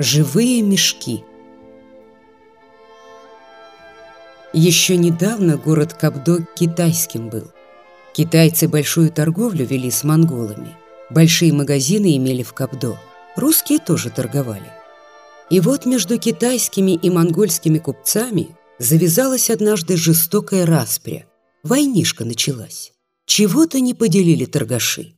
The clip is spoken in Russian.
Живые мешки. Еще недавно город Кабдо китайским был. Китайцы большую торговлю вели с монголами. Большие магазины имели в Кабдо. Русские тоже торговали. И вот между китайскими и монгольскими купцами завязалась однажды жестокая распря. Войнишка началась. Чего-то не поделили торгаши.